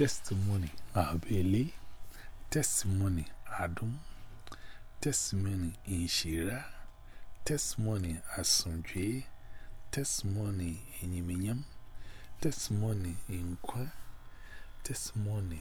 testimony, Abeli, testimony, Adam, testimony, Inshira, testimony, Asunjwe, testimony, Iniminium, testimony, Inkwa, testimony,